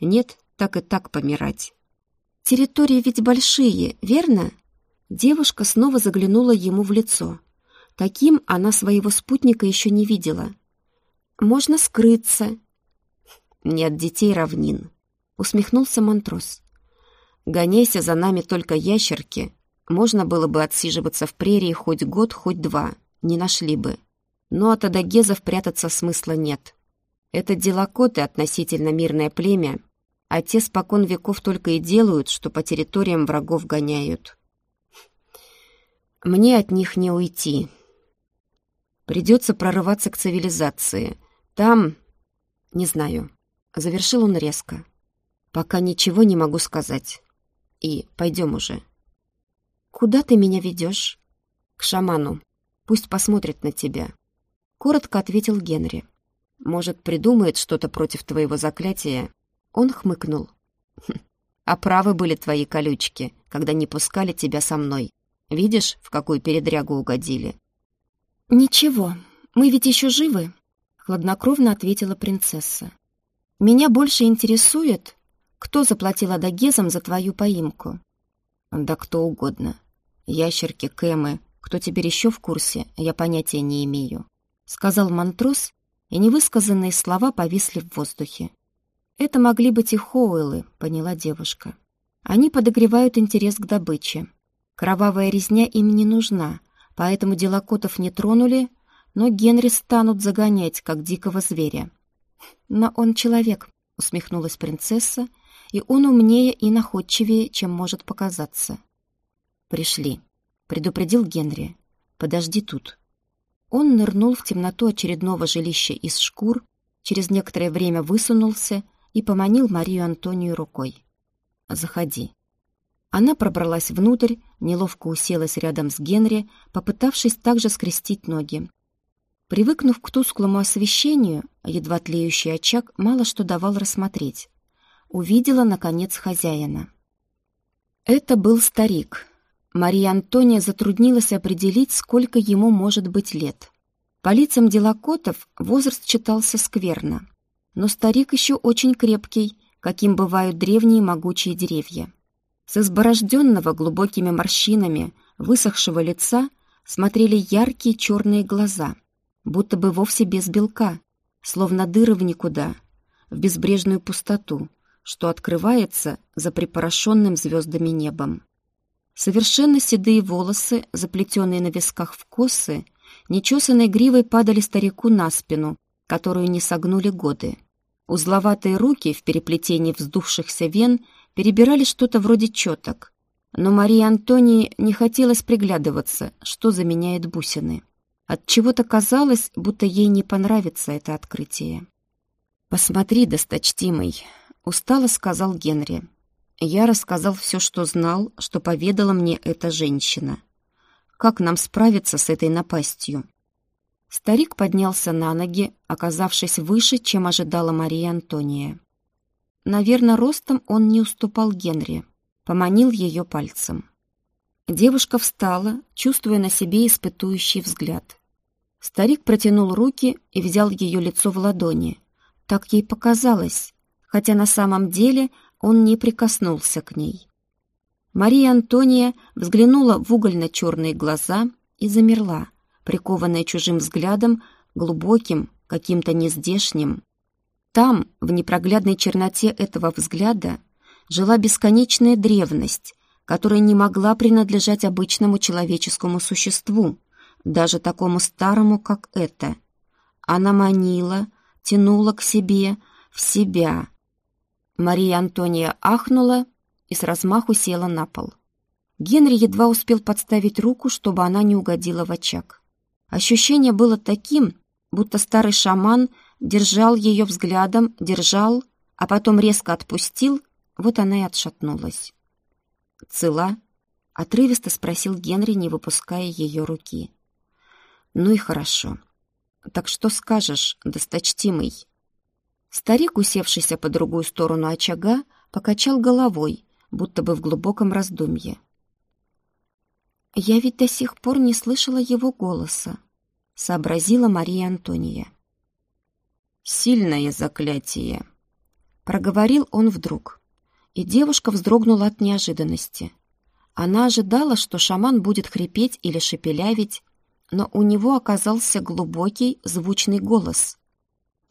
Нет, так и так помирать». «Территории ведь большие, верно?» Девушка снова заглянула ему в лицо. Таким она своего спутника еще не видела. «Можно скрыться». «Нет детей равнин», — усмехнулся Монтрос. «Гоняйся за нами только ящерки. Можно было бы отсиживаться в прерии хоть год, хоть два. Не нашли бы. Но от адагезов прятаться смысла нет. Это делокоты относительно мирное племя, а те спокон веков только и делают, что по территориям врагов гоняют». Мне от них не уйти. Придется прорываться к цивилизации. Там, не знаю, Завершил он резко. «Пока ничего не могу сказать. И пойдем уже». «Куда ты меня ведешь?» «К шаману. Пусть посмотрит на тебя». Коротко ответил Генри. «Может, придумает что-то против твоего заклятия?» Он хмыкнул. «Хм, «А правы были твои колючки, когда не пускали тебя со мной. Видишь, в какую передрягу угодили?» «Ничего, мы ведь еще живы», — хладнокровно ответила принцесса. «Меня больше интересует, кто заплатил Адагезам за твою поимку?» «Да кто угодно. Ящерки, кэмы, кто теперь еще в курсе, я понятия не имею», — сказал Монтрос, и невысказанные слова повисли в воздухе. «Это могли быть и Хоуэллы», — поняла девушка. «Они подогревают интерес к добыче. Кровавая резня им не нужна, поэтому делокотов не тронули, но Генри станут загонять, как дикого зверя. «Но он человек», — усмехнулась принцесса, «и он умнее и находчивее, чем может показаться». «Пришли», — предупредил Генри. «Подожди тут». Он нырнул в темноту очередного жилища из шкур, через некоторое время высунулся и поманил Марию Антонию рукой. «Заходи». Она пробралась внутрь, неловко уселась рядом с Генри, попытавшись также скрестить ноги. Привыкнув к тусклому освещению, едва тлеющий очаг мало что давал рассмотреть. Увидела, наконец, хозяина. Это был старик. Мария Антония затруднилась определить, сколько ему может быть лет. По лицам делокотов возраст читался скверно. Но старик еще очень крепкий, каким бывают древние могучие деревья. С изборожденного глубокими морщинами высохшего лица смотрели яркие черные глаза, будто бы вовсе без белка, словно дыры в никуда, в безбрежную пустоту, что открывается за припорошенным звездами небом. Совершенно седые волосы, заплетенные на висках в косы, нечесанной гривой падали старику на спину, которую не согнули годы. Узловатые руки в переплетении вздувшихся вен перебирали что-то вроде четок, но Марии Антонии не хотелось приглядываться, что заменяет бусины. От чего-то казалось, будто ей не понравится это открытие. «Посмотри, досточтимый», — устало сказал Генри. «Я рассказал все, что знал, что поведала мне эта женщина. Как нам справиться с этой напастью?» Старик поднялся на ноги, оказавшись выше, чем ожидала Мария Антония. Наверное, ростом он не уступал Генри. Поманил ее пальцем. Девушка встала, чувствуя на себе испытующий взгляд. Старик протянул руки и взял ее лицо в ладони. Так ей показалось, хотя на самом деле он не прикоснулся к ней. Мария Антония взглянула в угольно-черные глаза и замерла, прикованная чужим взглядом, глубоким, каким-то нездешним. Там, в непроглядной черноте этого взгляда, жила бесконечная древность, которая не могла принадлежать обычному человеческому существу, даже такому старому, как это. Она манила, тянула к себе, в себя. Мария Антония ахнула и с размаху села на пол. Генри едва успел подставить руку, чтобы она не угодила в очаг. Ощущение было таким, будто старый шаман держал ее взглядом, держал, а потом резко отпустил, вот она и отшатнулась. «Цела?» — отрывисто спросил Генри, не выпуская ее руки. «Ну и хорошо. Так что скажешь, досточтимый?» Старик, усевшийся по другую сторону очага, покачал головой, будто бы в глубоком раздумье. «Я ведь до сих пор не слышала его голоса», — сообразила Мария Антония. «Сильное заклятие», — проговорил он вдруг. И девушка вздрогнула от неожиданности. Она ожидала, что шаман будет хрипеть или шепелявить, но у него оказался глубокий, звучный голос.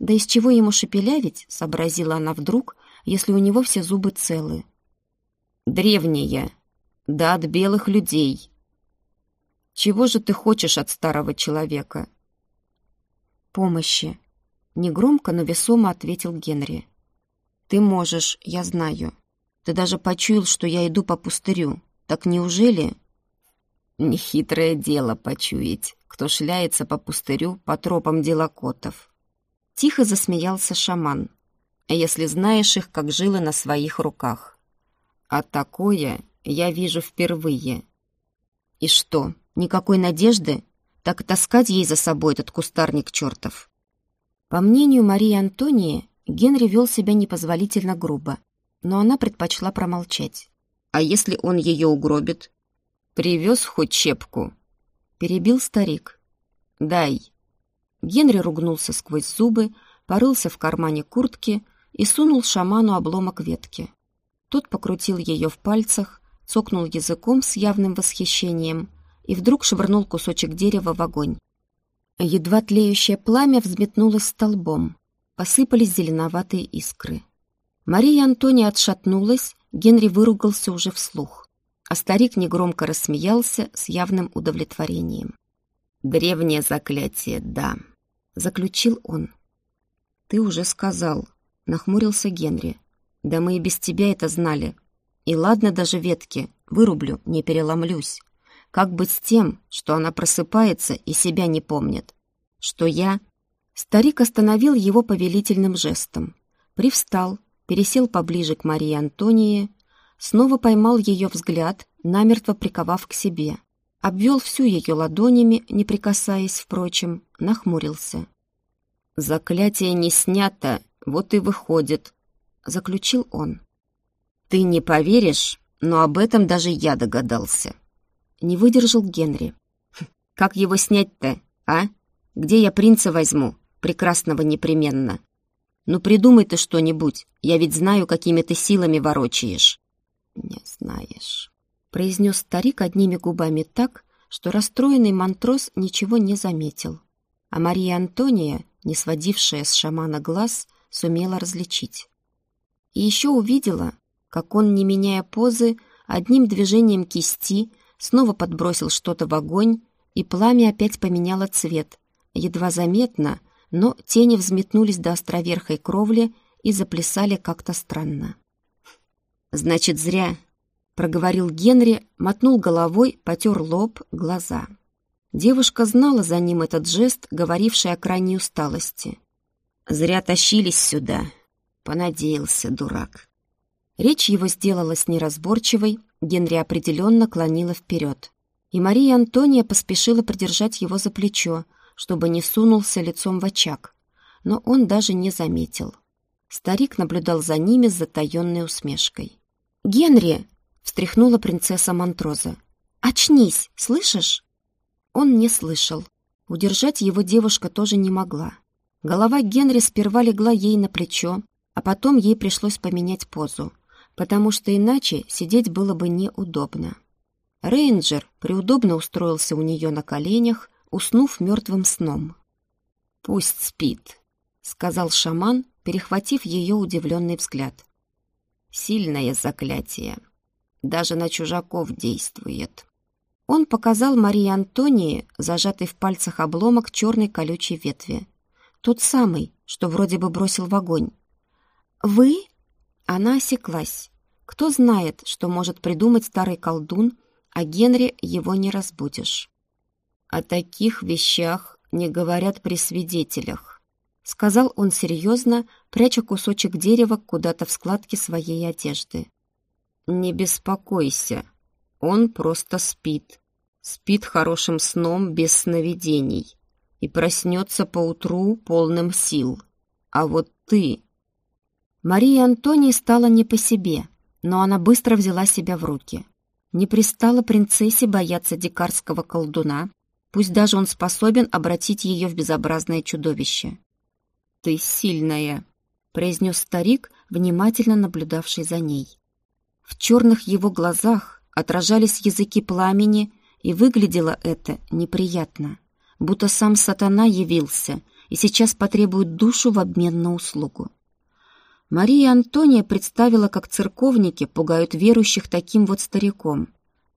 «Да из чего ему шепелявить?» — сообразила она вдруг, если у него все зубы целы. «Древняя, да от белых людей. Чего же ты хочешь от старого человека?» «Помощи», Негромко, но весомо ответил Генри. «Ты можешь, я знаю. Ты даже почуял, что я иду по пустырю. Так неужели...» «Нехитрое дело почуять, кто шляется по пустырю по тропам делокотов». Тихо засмеялся шаман. если знаешь их, как жилы на своих руках. А такое я вижу впервые. И что, никакой надежды? Так таскать ей за собой этот кустарник чертов. По мнению Марии Антонии, Генри вел себя непозволительно грубо, но она предпочла промолчать. А если он ее угробит? Привез хоть чепку? Перебил старик. Дай. Генри ругнулся сквозь зубы, порылся в кармане куртки и сунул шаману обломок ветки. Тот покрутил ее в пальцах, цокнул языком с явным восхищением и вдруг швырнул кусочек дерева в огонь. Едва тлеющее пламя взметнулось столбом. Посыпались зеленоватые искры. Мария Антония отшатнулась, Генри выругался уже вслух, а старик негромко рассмеялся с явным удовлетворением. «Древнее заклятие, да», — заключил он. «Ты уже сказал», — нахмурился Генри. «Да мы и без тебя это знали. И ладно даже ветки, вырублю, не переломлюсь. Как быть с тем, что она просыпается и себя не помнит? Что я...» Старик остановил его повелительным жестом. Привстал, пересел поближе к Марии Антонии, снова поймал ее взгляд, намертво приковав к себе. Обвел всю ее ладонями, не прикасаясь, впрочем, нахмурился. «Заклятие не снято, вот и выходит», — заключил он. «Ты не поверишь, но об этом даже я догадался». Не выдержал Генри. «Хм, «Как его снять-то, а? Где я принца возьму? Прекрасного непременно. Ну придумай ты что-нибудь, я ведь знаю, какими ты силами ворочаешь». «Не знаешь», — произнес старик одними губами так, что расстроенный мантрос ничего не заметил. А Мария Антония не сводившая с шамана глаз, сумела различить. И еще увидела, как он, не меняя позы, одним движением кисти снова подбросил что-то в огонь, и пламя опять поменяло цвет, едва заметно, но тени взметнулись до островерхой кровли и заплясали как-то странно. «Значит, зря», — проговорил Генри, мотнул головой, потер лоб, глаза. Девушка знала за ним этот жест, говоривший о крайней усталости. «Зря тащились сюда», — понадеялся дурак. Речь его сделалась неразборчивой, Генри определенно клонила вперед. И Мария Антония поспешила придержать его за плечо, чтобы не сунулся лицом в очаг. Но он даже не заметил. Старик наблюдал за ними с затаенной усмешкой. «Генри!» — встряхнула принцесса Монтроза. «Очнись, слышишь?» Он не слышал. Удержать его девушка тоже не могла. Голова Генри сперва легла ей на плечо, а потом ей пришлось поменять позу, потому что иначе сидеть было бы неудобно. Рейнджер приудобно устроился у нее на коленях, уснув мертвым сном. «Пусть спит», — сказал шаман, перехватив ее удивленный взгляд. «Сильное заклятие. Даже на чужаков действует». Он показал Марии Антонии, зажатый в пальцах обломок черной колючей ветви. Тот самый, что вроде бы бросил в огонь. «Вы?» Она осеклась. Кто знает, что может придумать старый колдун, а Генри его не разбудишь. «О таких вещах не говорят при свидетелях», — сказал он серьезно, пряча кусочек дерева куда-то в складке своей одежды. «Не беспокойся, он просто спит. Спит хорошим сном без сновидений и проснется поутру полным сил. А вот ты... Мария Антонии стала не по себе, но она быстро взяла себя в руки. Не пристала принцессе бояться дикарского колдуна, пусть даже он способен обратить ее в безобразное чудовище. «Ты сильная», — произнес старик, внимательно наблюдавший за ней. В черных его глазах отражались языки пламени, и выглядело это неприятно, будто сам сатана явился и сейчас потребует душу в обмен на услугу. Мария Антония представила, как церковники пугают верующих таким вот стариком,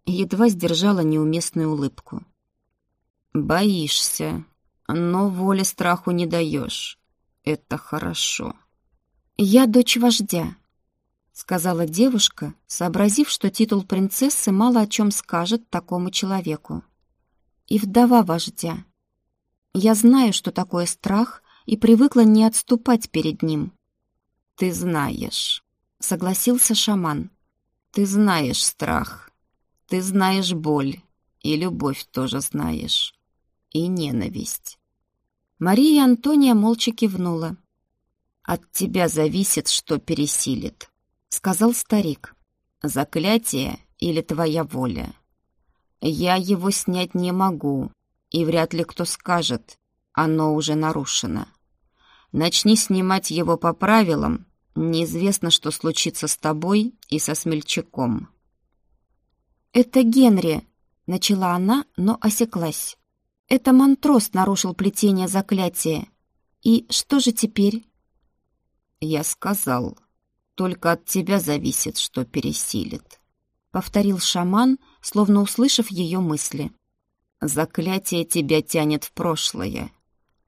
и едва сдержала неуместную улыбку. «Боишься, но воли страху не даешь. Это хорошо». «Я дочь вождя», сказала девушка, сообразив, что титул принцессы мало о чем скажет такому человеку. И вдова вождя. Я знаю, что такое страх, и привыкла не отступать перед ним. «Ты знаешь», — согласился шаман. «Ты знаешь страх, ты знаешь боль, и любовь тоже знаешь, и ненависть». Мария Антония молча кивнула. «От тебя зависит, что пересилит», — сказал старик. «Заклятие или твоя воля? Я его снять не могу, и вряд ли кто скажет, оно уже нарушено. Начни снимать его по правилам, неизвестно, что случится с тобой и со смельчаком». «Это Генри», — начала она, но осеклась. «Это Монтрос нарушил плетение заклятия. И что же теперь?» «Я сказал, только от тебя зависит, что пересилит», — повторил шаман, словно услышав ее мысли. «Заклятие тебя тянет в прошлое.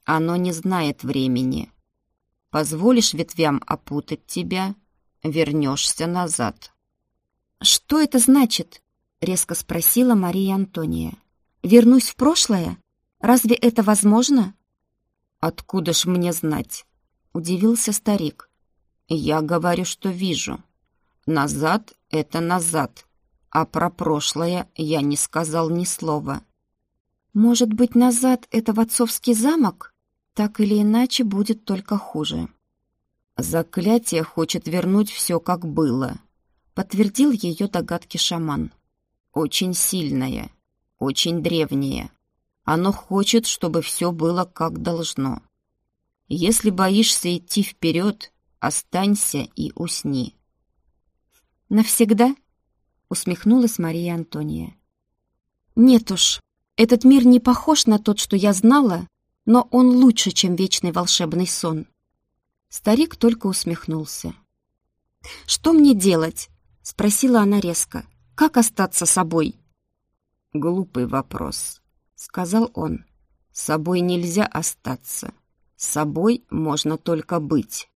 Оно не знает времени. Позволишь ветвям опутать тебя, вернешься назад». «Что это значит?» — резко спросила Мария Антония. «Вернусь в прошлое? Разве это возможно?» «Откуда ж мне знать?» — удивился старик. «Я говорю, что вижу. Назад — это назад, а про прошлое я не сказал ни слова». «Может быть, назад — это в отцовский замок? Так или иначе будет только хуже». «Заклятие хочет вернуть все, как было», — подтвердил ее догадки шаман. «Очень сильное, очень древнее. Оно хочет, чтобы все было как должно. Если боишься идти вперед, останься и усни. «Навсегда?» — усмехнулась Мария Антония. «Нет уж, этот мир не похож на тот, что я знала, но он лучше, чем вечный волшебный сон». Старик только усмехнулся. «Что мне делать?» — спросила она резко. «Как остаться собой?» «Глупый вопрос», — сказал он. «С собой нельзя остаться. Собой можно только быть.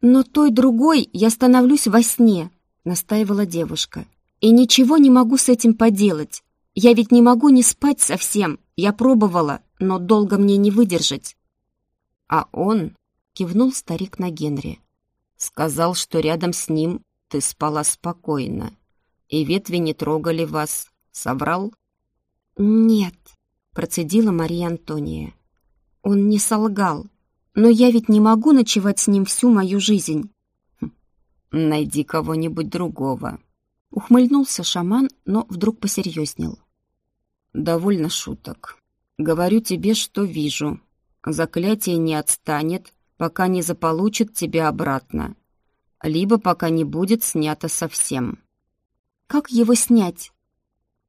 «Но той другой я становлюсь во сне», — настаивала девушка. «И ничего не могу с этим поделать. Я ведь не могу не спать совсем. Я пробовала, но долго мне не выдержать». А он, — кивнул старик на Генри, — сказал, что рядом с ним ты спала спокойно, и ветви не трогали вас. Соврал? «Нет», — процедила Мария Антония. Он не солгал. Но я ведь не могу ночевать с ним всю мою жизнь. Хм. Найди кого-нибудь другого. Ухмыльнулся шаман, но вдруг посерьезнел. Довольно шуток. Говорю тебе, что вижу. Заклятие не отстанет, пока не заполучит тебя обратно. Либо пока не будет снято совсем. Как его снять?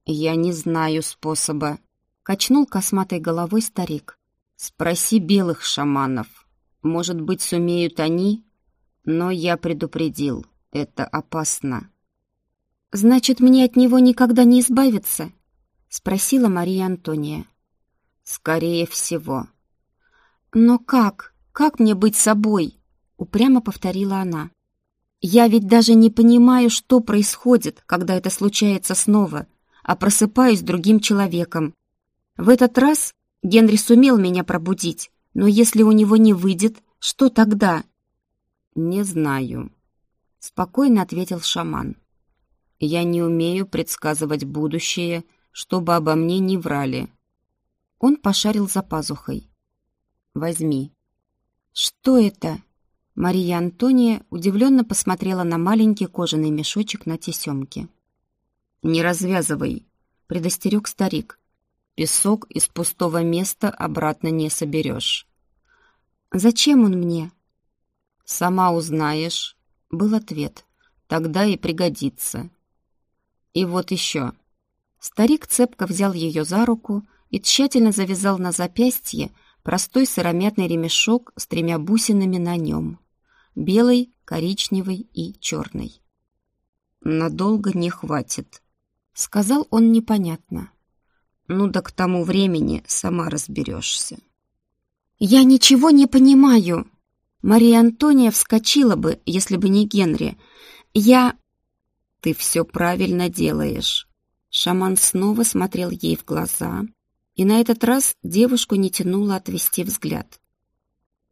Я не знаю способа. Качнул косматой головой старик. Спроси белых шаманов. Может быть, сумеют они? Но я предупредил, это опасно. Значит, мне от него никогда не избавиться? Спросила Мария Антония. Скорее всего. Но как? Как мне быть собой? Упрямо повторила она. Я ведь даже не понимаю, что происходит, когда это случается снова, а просыпаюсь другим человеком. В этот раз Генри сумел меня пробудить, но если у него не выйдет, что тогда? «Не знаю», — спокойно ответил шаман. «Я не умею предсказывать будущее, чтобы обо мне не врали». Он пошарил за пазухой. «Возьми». «Что это?» Мария Антония удивленно посмотрела на маленький кожаный мешочек на тесемке. «Не развязывай», — предостерег старик. Песок из пустого места обратно не соберешь. «Зачем он мне?» «Сама узнаешь», — был ответ. «Тогда и пригодится». «И вот еще». Старик цепко взял ее за руку и тщательно завязал на запястье простой сыромятный ремешок с тремя бусинами на нем. Белый, коричневый и черный. «Надолго не хватит», — сказал он непонятно. Ну да к тому времени сама разберешься. «Я ничего не понимаю!» Мария Антония вскочила бы, если бы не Генри. «Я...» «Ты все правильно делаешь». Шаман снова смотрел ей в глаза, и на этот раз девушку не тянуло отвести взгляд.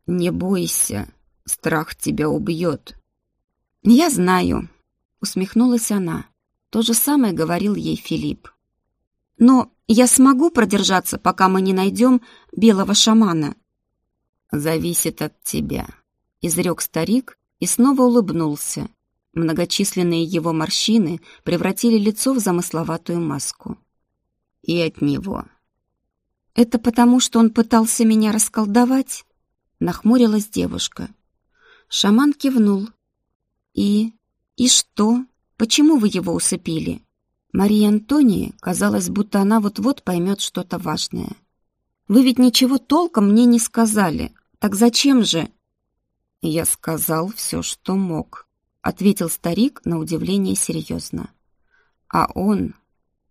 «Не бойся, Страх тебя убьет». «Я знаю», — усмехнулась она. То же самое говорил ей Филипп. «Но я смогу продержаться, пока мы не найдем белого шамана?» «Зависит от тебя», — изрек старик и снова улыбнулся. Многочисленные его морщины превратили лицо в замысловатую маску. «И от него». «Это потому, что он пытался меня расколдовать?» — нахмурилась девушка. Шаман кивнул. «И... и что? Почему вы его усыпили?» Мария Антония казалось, будто она вот-вот поймет что-то важное. «Вы ведь ничего толком мне не сказали. Так зачем же?» «Я сказал все, что мог», — ответил старик на удивление серьезно. «А он...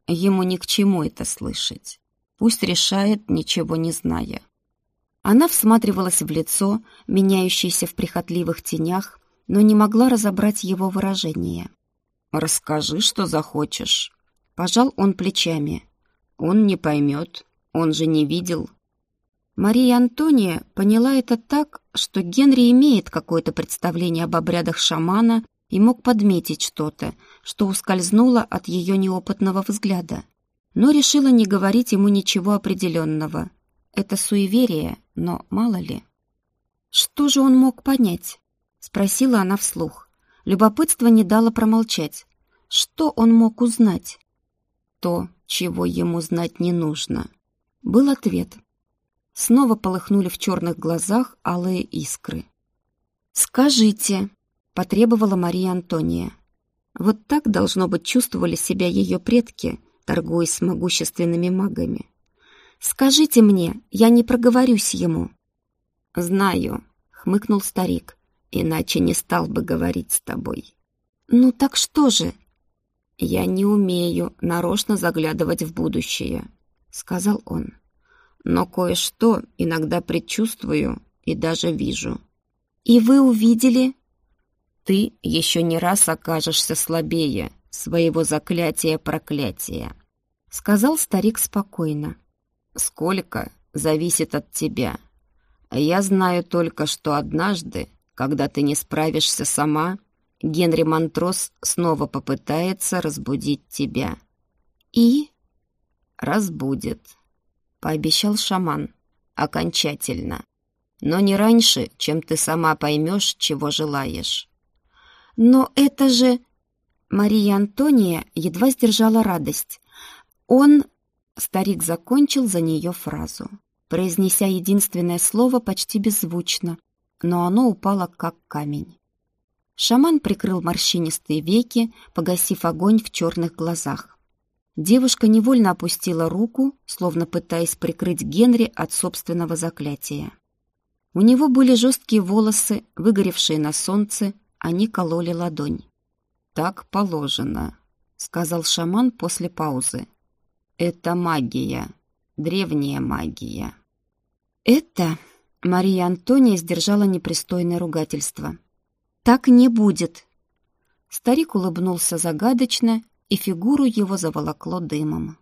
Ему ни к чему это слышать. Пусть решает, ничего не зная». Она всматривалась в лицо, меняющееся в прихотливых тенях, но не могла разобрать его выражение. «Расскажи, что захочешь». Пожал он плечами. «Он не поймет, он же не видел». Мария Антония поняла это так, что Генри имеет какое-то представление об обрядах шамана и мог подметить что-то, что ускользнуло от ее неопытного взгляда, но решила не говорить ему ничего определенного. Это суеверие, но мало ли. «Что же он мог понять?» — спросила она вслух. Любопытство не дало промолчать. Что он мог узнать? То, чего ему знать не нужно. Был ответ. Снова полыхнули в черных глазах алые искры. «Скажите», — потребовала Мария Антония. Вот так, должно быть, чувствовали себя ее предки, торгуясь с могущественными магами. «Скажите мне, я не проговорюсь ему». «Знаю», — хмыкнул старик, «иначе не стал бы говорить с тобой». «Ну так что же?» «Я не умею нарочно заглядывать в будущее», — сказал он. «Но кое-что иногда предчувствую и даже вижу». «И вы увидели?» «Ты еще не раз окажешься слабее своего заклятия-проклятия», — сказал старик спокойно. Сколько зависит от тебя. Я знаю только, что однажды, когда ты не справишься сама, Генри Монтрос снова попытается разбудить тебя. И? Разбудит, пообещал шаман. Окончательно. Но не раньше, чем ты сама поймешь, чего желаешь. Но это же... Мария Антония едва сдержала радость. Он Старик закончил за нее фразу, произнеся единственное слово почти беззвучно, но оно упало как камень. Шаман прикрыл морщинистые веки, погасив огонь в черных глазах. Девушка невольно опустила руку, словно пытаясь прикрыть Генри от собственного заклятия. У него были жесткие волосы, выгоревшие на солнце, они кололи ладонь. «Так положено», — сказал шаман после паузы. Это магия, древняя магия. Это... Мария Антония сдержала непристойное ругательство. «Так не будет!» Старик улыбнулся загадочно, и фигуру его заволокло дымом.